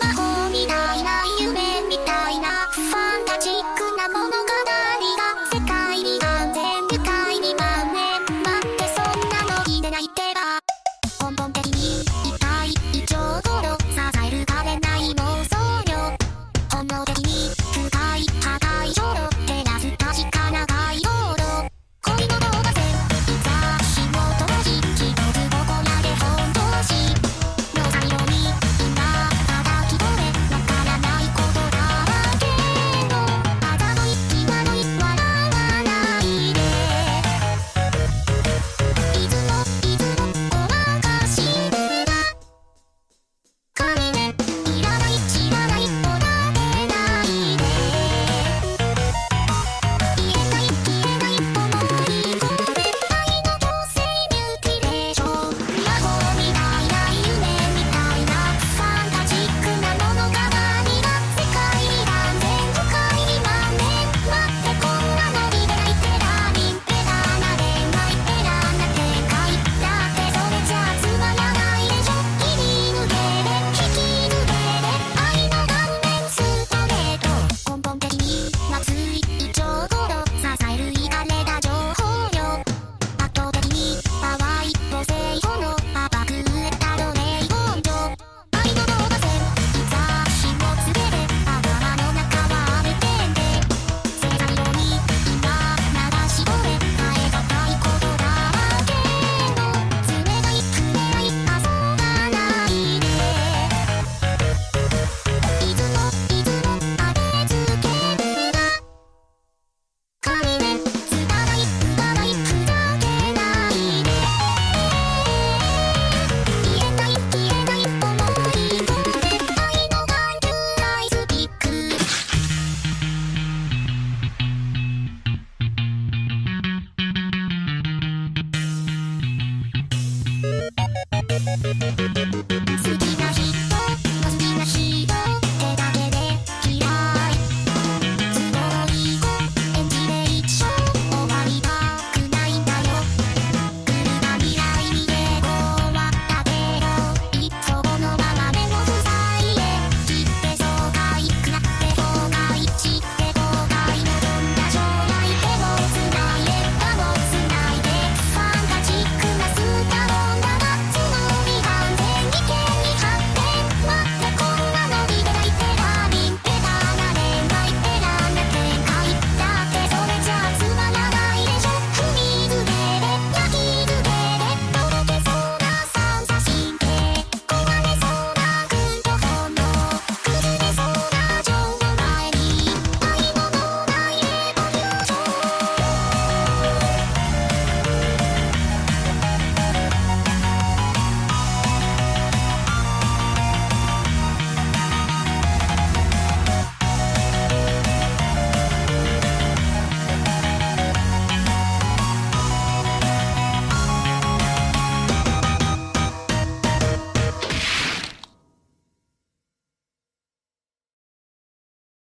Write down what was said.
魔法みたいな夢みたいなファンタジックなものが